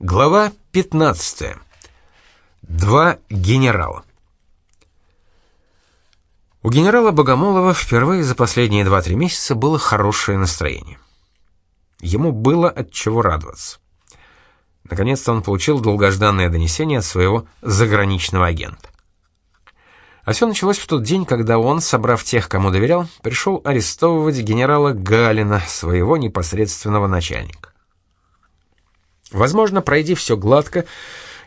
Глава 15. Два генерала. У генерала Богомолова впервые за последние 2-3 месяца было хорошее настроение. Ему было от чего радоваться. Наконец-то он получил долгожданное донесение от своего заграничного агента. А все началось в тот день, когда он, собрав тех, кому доверял, пришел арестовывать генерала Галина, своего непосредственного начальника. Возможно, пройди все гладко,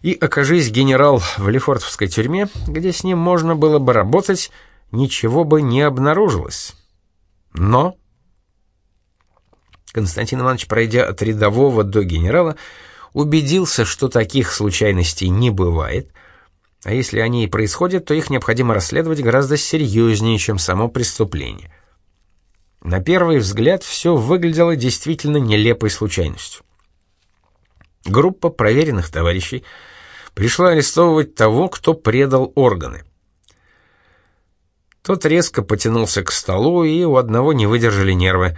и окажись генерал в Лефортовской тюрьме, где с ним можно было бы работать, ничего бы не обнаружилось. Но Константин Иванович, пройдя от рядового до генерала, убедился, что таких случайностей не бывает, а если они и происходят, то их необходимо расследовать гораздо серьезнее, чем само преступление. На первый взгляд все выглядело действительно нелепой случайностью. Группа проверенных товарищей пришла арестовывать того, кто предал органы. Тот резко потянулся к столу, и у одного не выдержали нервы.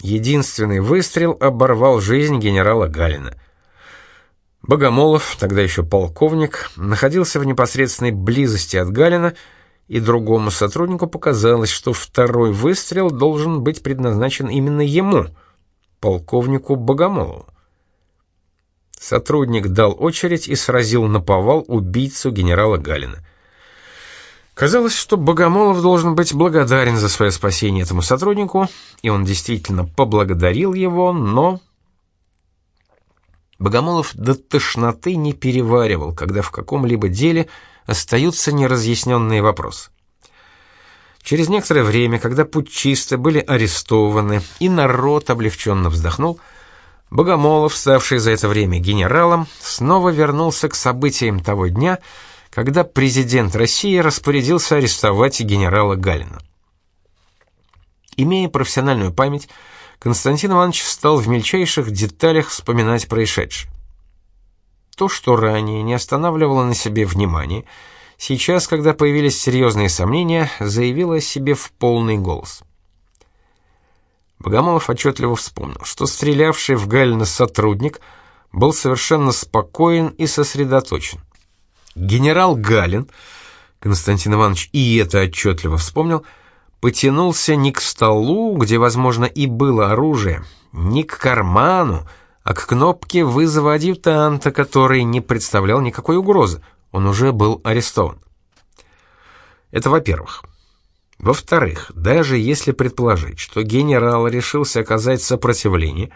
Единственный выстрел оборвал жизнь генерала Галина. Богомолов, тогда еще полковник, находился в непосредственной близости от Галина, и другому сотруднику показалось, что второй выстрел должен быть предназначен именно ему, полковнику Богомолову. Сотрудник дал очередь и сразил на повал убийцу генерала Галина. Казалось, что Богомолов должен быть благодарен за свое спасение этому сотруднику, и он действительно поблагодарил его, но Богомолов до тошноты не переваривал, когда в каком-либо деле остаются неразъясненные вопросы. Через некоторое время, когда путчисты были арестованы и народ облегченно вздохнул, Богомолов, ставший за это время генералом, снова вернулся к событиям того дня, когда президент России распорядился арестовать генерала Галина. Имея профессиональную память, Константин Иванович стал в мельчайших деталях вспоминать происшедшее. То, что ранее не останавливало на себе внимание, сейчас, когда появились серьезные сомнения, заявило о себе в полный голос. Богомолов отчетливо вспомнил, что стрелявший в Галина сотрудник был совершенно спокоен и сосредоточен. Генерал Галин, Константин Иванович и это отчетливо вспомнил, — потянулся не к столу, где, возможно, и было оружие, не к карману, а к кнопке вызова адъютанта, который не представлял никакой угрозы. Он уже был арестован. Это во-первых. Во-вторых, даже если предположить, что генерал решился оказать сопротивление,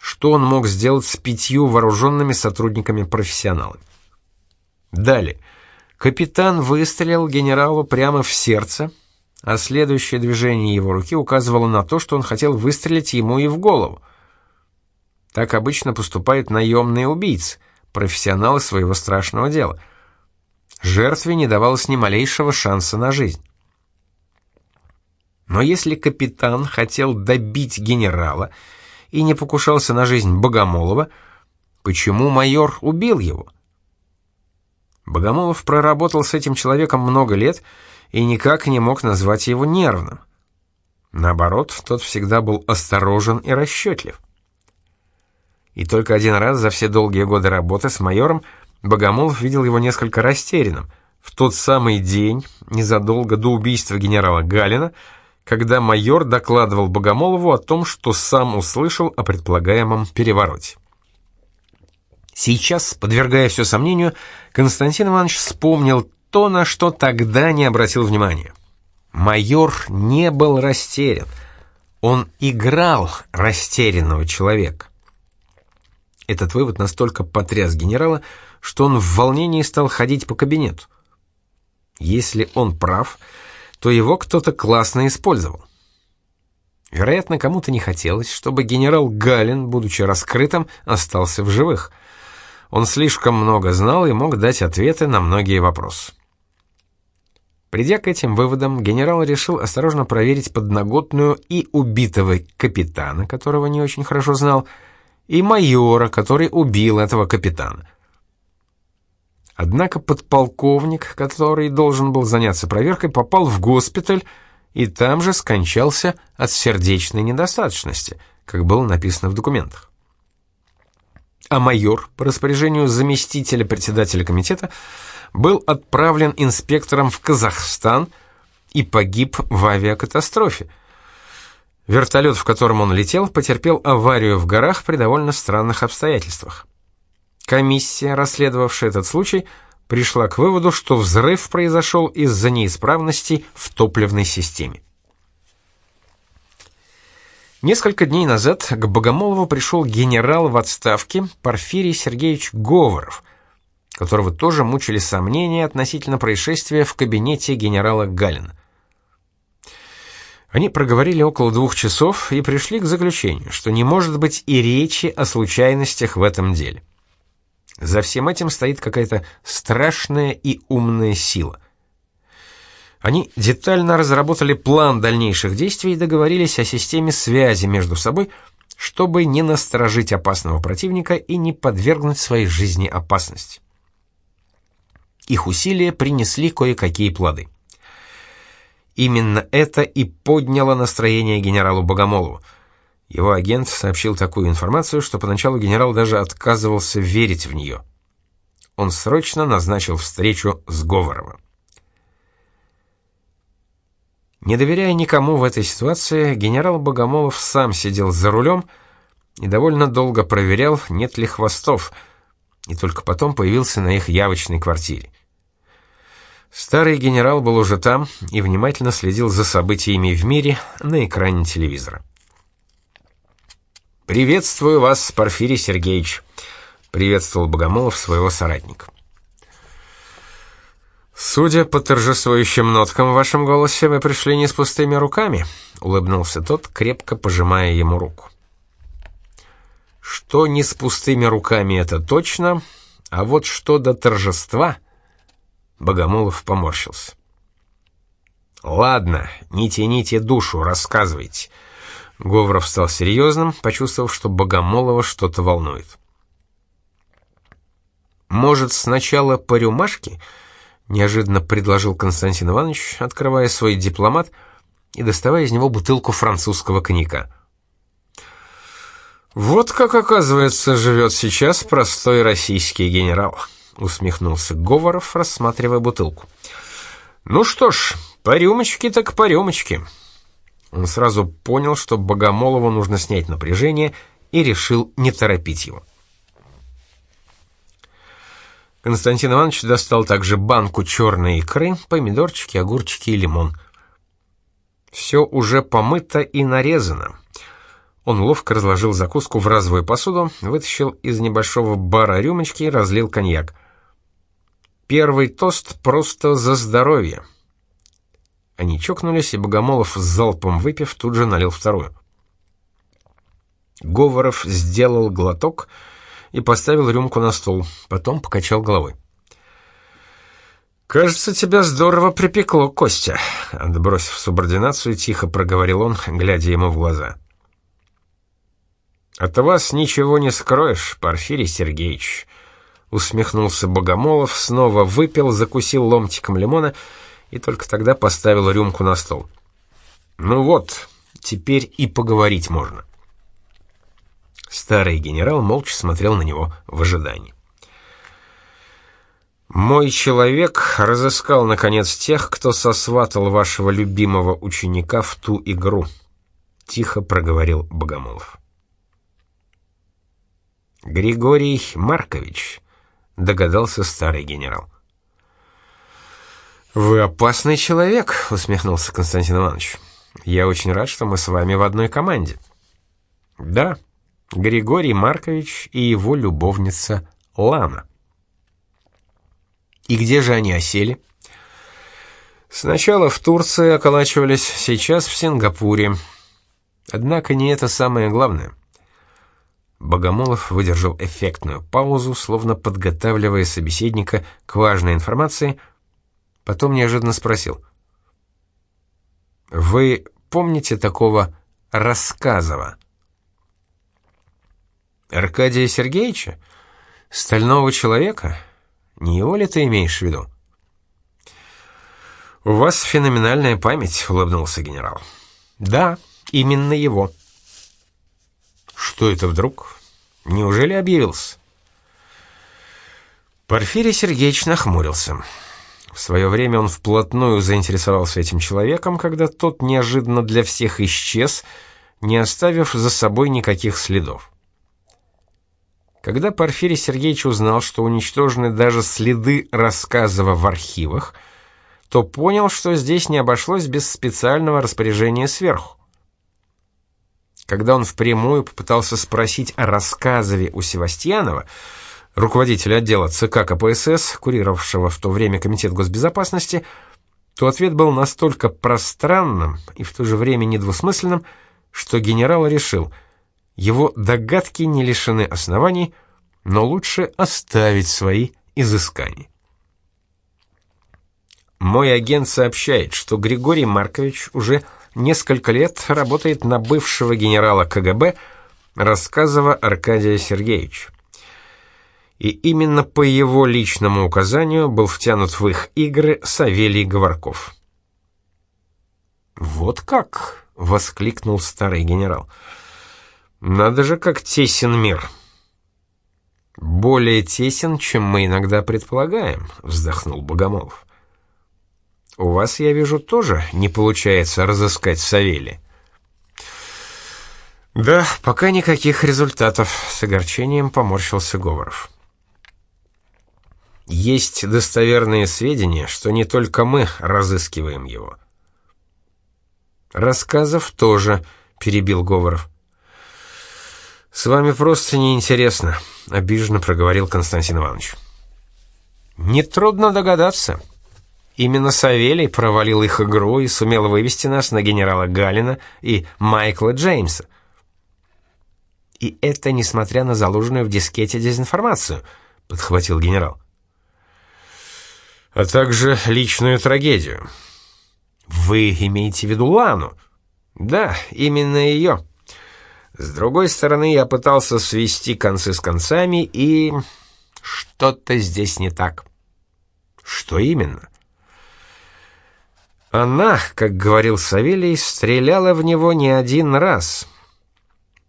что он мог сделать с пятью вооруженными сотрудниками-профессионалами? Далее. Капитан выстрелил генералу прямо в сердце, а следующее движение его руки указывало на то, что он хотел выстрелить ему и в голову. Так обычно поступают наемные убийцы, профессионалы своего страшного дела. Жертве не давалось ни малейшего шанса на жизнь. Но если капитан хотел добить генерала и не покушался на жизнь Богомолова, почему майор убил его? Богомолов проработал с этим человеком много лет и никак не мог назвать его нервным. Наоборот, тот всегда был осторожен и расчетлив. И только один раз за все долгие годы работы с майором Богомолов видел его несколько растерянным, в тот самый день, незадолго до убийства генерала Галина, когда майор докладывал Богомолову о том, что сам услышал о предполагаемом перевороте. Сейчас, подвергая все сомнению, Константин Иванович вспомнил то, на что тогда не обратил внимания. Майор не был растерян. Он играл растерянного человека. Этот вывод настолько потряс генерала, что он в волнении стал ходить по кабинету. Если он прав, то его кто-то классно использовал. Вероятно, кому-то не хотелось, чтобы генерал Галин, будучи раскрытым, остался в живых. Он слишком много знал и мог дать ответы на многие вопросы. Придя к этим выводам, генерал решил осторожно проверить подноготную и убитого капитана, которого не очень хорошо знал, и майора, который убил этого капитана. Однако подполковник, который должен был заняться проверкой, попал в госпиталь и там же скончался от сердечной недостаточности, как было написано в документах. а майор по распоряжению заместителя председателя комитета был отправлен инспектором в Казахстан и погиб в авиакатастрофе. Вертолет, в котором он летел, потерпел аварию в горах при довольно странных обстоятельствах. Комиссия, расследовавшая этот случай, пришла к выводу, что взрыв произошел из-за неисправностей в топливной системе. Несколько дней назад к Богомолову пришел генерал в отставке Порфирий Сергеевич Говоров, которого тоже мучили сомнения относительно происшествия в кабинете генерала Галина. Они проговорили около двух часов и пришли к заключению, что не может быть и речи о случайностях в этом деле. За всем этим стоит какая-то страшная и умная сила. Они детально разработали план дальнейших действий и договорились о системе связи между собой, чтобы не насторожить опасного противника и не подвергнуть своей жизни опасности. Их усилия принесли кое-какие плоды. Именно это и подняло настроение генералу Богомолову. Его агент сообщил такую информацию, что поначалу генерал даже отказывался верить в нее. Он срочно назначил встречу с Говоровым. Не доверяя никому в этой ситуации, генерал Богомолов сам сидел за рулем и довольно долго проверял, нет ли хвостов, и только потом появился на их явочной квартире. Старый генерал был уже там и внимательно следил за событиями в мире на экране телевизора. «Приветствую вас, Порфирий Сергеевич», — приветствовал Богомолов своего соратника. «Судя по торжествующим ноткам в вашем голосе, вы пришли не с пустыми руками», — улыбнулся тот, крепко пожимая ему руку. «Что не с пустыми руками, это точно, а вот что до торжества...» Богомолов поморщился. «Ладно, не тяните душу, рассказывайте». Говоров стал серьезным, почувствовав, что Богомолова что-то волнует. «Может, сначала по рюмашке?» — неожиданно предложил Константин Иванович, открывая свой дипломат и доставая из него бутылку французского коньяка. «Вот как, оказывается, живет сейчас простой российский генерал» усмехнулся Говоров, рассматривая бутылку. Ну что ж, по рюмочке так по рюмочке. Он сразу понял, что Богомолову нужно снять напряжение и решил не торопить его. Константин Иванович достал также банку черной икры, помидорчики, огурчики и лимон. Все уже помыто и нарезано. Он ловко разложил закуску в разовую посуду, вытащил из небольшого бара рюмочки и разлил коньяк. Первый тост просто за здоровье. Они чокнулись, и Богомолов, с залпом выпив, тут же налил вторую. Говоров сделал глоток и поставил рюмку на стол, потом покачал головой. «Кажется, тебя здорово припекло, Костя», — отбросив субординацию, тихо проговорил он, глядя ему в глаза. «От вас ничего не скроешь, Порфирий Сергеевич», усмехнулся Богомолов, снова выпил, закусил ломтиком лимона и только тогда поставил рюмку на стол. Ну вот, теперь и поговорить можно. Старый генерал молча смотрел на него в ожидании. Мой человек разыскал наконец тех, кто сосватал вашего любимого ученика в ту игру, тихо проговорил Богомолов. Григорий Маркович, догадался старый генерал. «Вы опасный человек», — усмехнулся Константин Иванович. «Я очень рад, что мы с вами в одной команде». «Да, Григорий Маркович и его любовница Лана». «И где же они осели?» «Сначала в Турции околачивались, сейчас в Сингапуре. Однако не это самое главное». Богомолов выдержал эффектную паузу, словно подготавливая собеседника к важной информации, потом неожиданно спросил. «Вы помните такого Рассказова?» «Аркадия Сергеевича? Стального человека? Не его ли ты имеешь в виду?» «У вас феноменальная память», — улыбнулся генерал. «Да, именно его». Что это вдруг? Неужели объявился? Порфирий Сергеевич нахмурился. В свое время он вплотную заинтересовался этим человеком, когда тот неожиданно для всех исчез, не оставив за собой никаких следов. Когда Порфирий Сергеевич узнал, что уничтожены даже следы рассказова в архивах, то понял, что здесь не обошлось без специального распоряжения сверху. Когда он впрямую попытался спросить о рассказове у Севастьянова, руководителя отдела ЦК КПСС, курировавшего в то время Комитет госбезопасности, то ответ был настолько пространным и в то же время недвусмысленным, что генерал решил – его догадки не лишены оснований, но лучше оставить свои изыскания. Мой агент сообщает, что Григорий Маркович уже несколько лет работает на бывшего генерала КГБ Рассказова Аркадия Сергеевича. И именно по его личному указанию был втянут в их игры Савелий Говорков. «Вот как!» — воскликнул старый генерал — надо же, как тесен мир. Более тесен, чем мы иногда предполагаем, вздохнул Богомолов. У вас, я вижу, тоже не получается разыскать Савелия. Да, пока никаких результатов, с огорчением поморщился Говоров. Есть достоверные сведения, что не только мы разыскиваем его. Рассказов тоже, перебил Говоров. «С вами просто неинтересно», — обиженно проговорил Константин Иванович. «Нетрудно догадаться. Именно Савелий провалил их игру и сумел вывести нас на генерала Галина и Майкла Джеймса. И это несмотря на заложенную в дискете дезинформацию», — подхватил генерал. «А также личную трагедию». «Вы имеете в виду Лану?» «Да, именно ее». С другой стороны, я пытался свести концы с концами, и что-то здесь не так. Что именно? Она, как говорил Савелий, стреляла в него не один раз.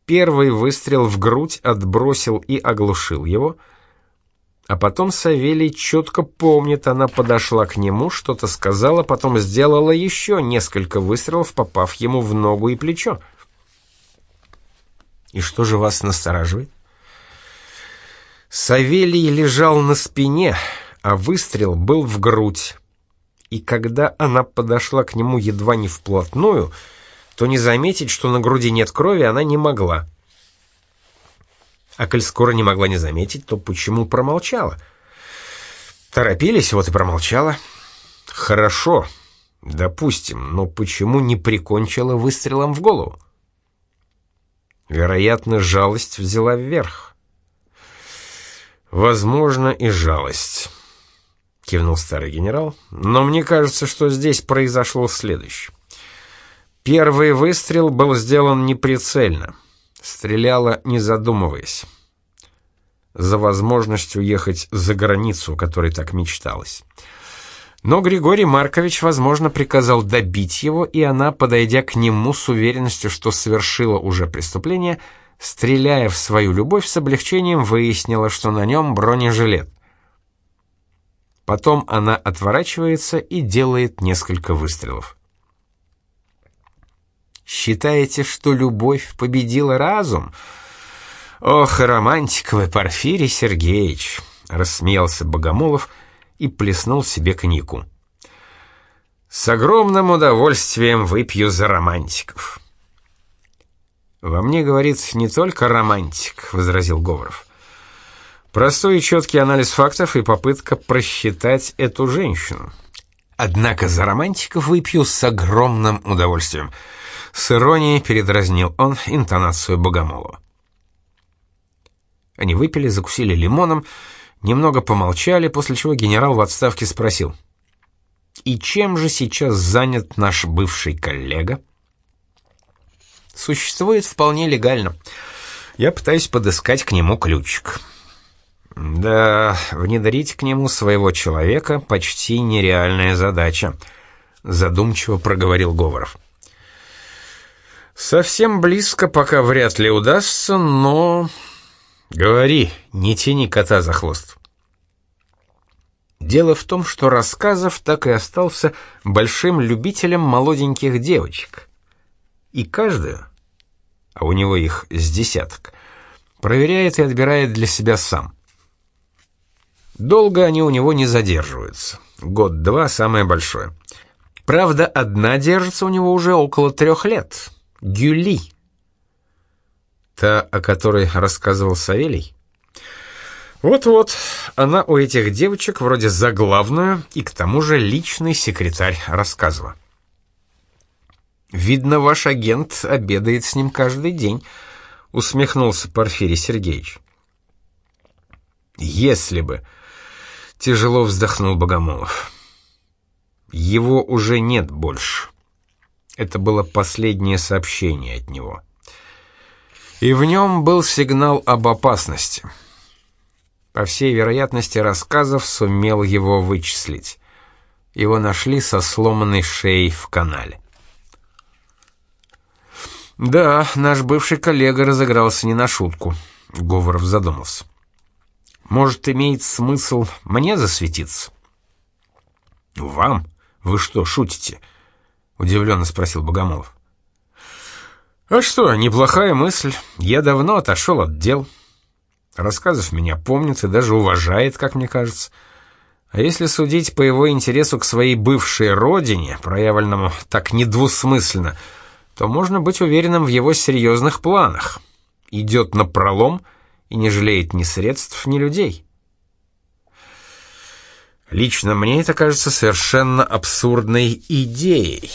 Первый выстрел в грудь отбросил и оглушил его, а потом Савелий четко помнит, она подошла к нему, что-то сказала, потом сделала еще несколько выстрелов, попав ему в ногу и плечо. И что же вас настораживает? Савелий лежал на спине, а выстрел был в грудь. И когда она подошла к нему едва не вплотную, то не заметить, что на груди нет крови, она не могла. А коль скоро не могла не заметить, то почему промолчала? Торопились, вот и промолчала. Хорошо, допустим, но почему не прикончила выстрелом в голову? Вероятно, жалость взяла вверх. Возможно, и жалость, кивнул старый генерал, но мне кажется, что здесь произошло следующее. Первый выстрел был сделан неприцельно. Стреляла, не задумываясь. За возможность уехать за границу, которой так мечталось. Но Григорий Маркович, возможно, приказал добить его, и она, подойдя к нему с уверенностью, что совершила уже преступление, стреляя в свою любовь, с облегчением выяснила, что на нем бронежилет. Потом она отворачивается и делает несколько выстрелов. «Считаете, что любовь победила разум?» «Ох, романтик вы, Порфирий Сергеевич!» — рассмеялся Богомолов — и плеснул себе коньяку. «С огромным удовольствием выпью за романтиков». «Во мне, говорит, не только романтик», — возразил Говоров. «Простой и четкий анализ фактов и попытка просчитать эту женщину. Однако за романтиков выпью с огромным удовольствием». С иронией передразнил он интонацию Богомолова. Они выпили, закусили лимоном Немного помолчали, после чего генерал в отставке спросил. «И чем же сейчас занят наш бывший коллега?» «Существует вполне легально. Я пытаюсь подыскать к нему ключик». «Да, внедрить к нему своего человека — почти нереальная задача», — задумчиво проговорил Говоров. «Совсем близко пока вряд ли удастся, но Говори, не тяни кота за хвост. Дело в том, что Рассказов так и остался большим любителем молоденьких девочек. И каждую, а у него их с десяток, проверяет и отбирает для себя сам. Долго они у него не задерживаются. Год-два самое большое. Правда, одна держится у него уже около трех лет. Гюли. Та, о которой рассказывал Савелий? Вот-вот, она у этих девочек вроде заглавная и к тому же личный секретарь рассказывала. «Видно, ваш агент обедает с ним каждый день», — усмехнулся Порфирий Сергеевич. «Если бы...» — тяжело вздохнул Богомолов. «Его уже нет больше». Это было последнее сообщение от него. И в нем был сигнал об опасности — по всей вероятности, рассказов сумел его вычислить. Его нашли со сломанной шеей в канале. «Да, наш бывший коллега разыгрался не на шутку», — Говоров задумался. «Может, имеет смысл мне засветиться?» «Вам? Вы что, шутите?» — удивленно спросил Богомолов. «А что, неплохая мысль. Я давно отошел от дел». Рассказов меня помнит и даже уважает, как мне кажется. А если судить по его интересу к своей бывшей родине, проявленному так недвусмысленно, то можно быть уверенным в его серьезных планах. Идет на пролом и не жалеет ни средств, ни людей. Лично мне это кажется совершенно абсурдной идеей.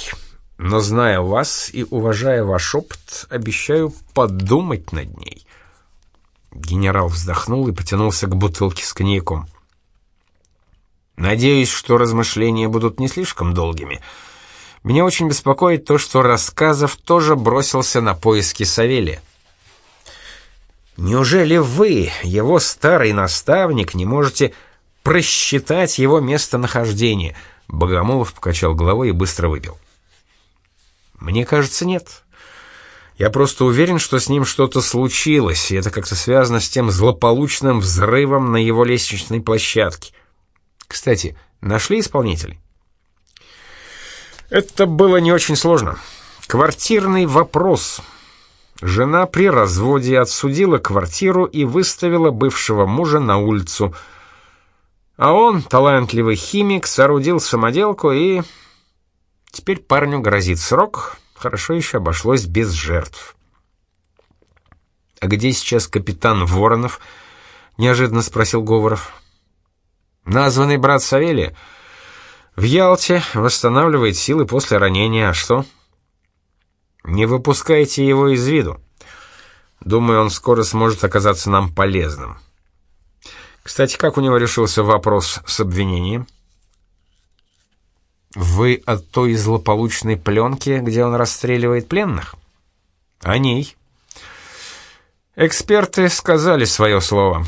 Но зная вас и уважая ваш опыт, обещаю подумать над ней. Генерал вздохнул и потянулся к бутылке с коньяком. «Надеюсь, что размышления будут не слишком долгими. Меня очень беспокоит то, что Рассказов тоже бросился на поиски Савелия. Неужели вы, его старый наставник, не можете просчитать его местонахождение?» Богомолов покачал головой и быстро выпил. «Мне кажется, нет. Я просто уверен, что с ним что-то случилось, и это как-то связано с тем злополучным взрывом на его лестничной площадке. Кстати, нашли исполнителей? Это было не очень сложно. Квартирный вопрос. Жена при разводе отсудила квартиру и выставила бывшего мужа на улицу. А он, талантливый химик, соорудил самоделку и... Теперь парню грозит срок, Хорошо еще обошлось без жертв. «А где сейчас капитан Воронов?» — неожиданно спросил Говоров. «Названный брат Савелия. В Ялте восстанавливает силы после ранения. А что?» «Не выпускайте его из виду. Думаю, он скоро сможет оказаться нам полезным. Кстати, как у него решился вопрос с обвинением?» Вы от той злополучной пленки, где он расстреливает пленных? О ней. Эксперты сказали свое слово.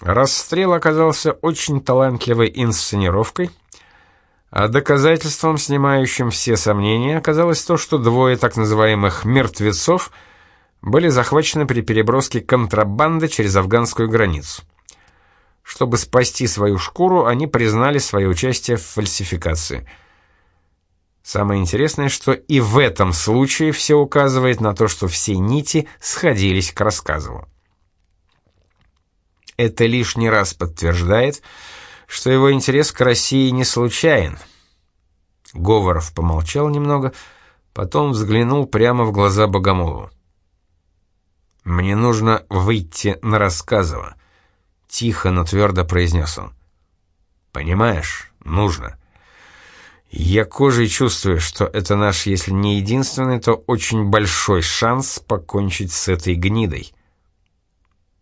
Расстрел оказался очень талантливой инсценировкой, а доказательством, снимающим все сомнения, оказалось то, что двое так называемых «мертвецов» были захвачены при переброске контрабанды через афганскую границу. Чтобы спасти свою шкуру, они признали свое участие в фальсификации – Самое интересное, что и в этом случае все указывает на то, что все нити сходились к рассказу. Это лишний раз подтверждает, что его интерес к России не случайен. Говоров помолчал немного, потом взглянул прямо в глаза Богомолову. «Мне нужно выйти на Рассказово», — тихо, но твердо произнес он. «Понимаешь, нужно». Я кожей чувствую, что это наш, если не единственный, то очень большой шанс покончить с этой гнидой.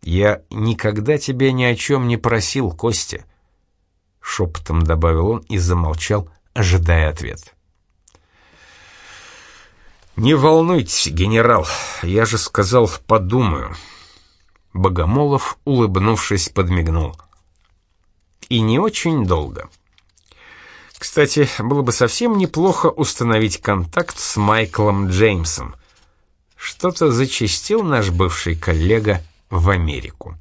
Я никогда тебя ни о чем не просил, Костя. Шепотом добавил он и замолчал, ожидая ответ. «Не волнуйтесь, генерал, я же сказал, подумаю». Богомолов, улыбнувшись, подмигнул. «И не очень долго». Кстати, было бы совсем неплохо установить контакт с Майклом Джеймсом. Что-то зачастил наш бывший коллега в Америку.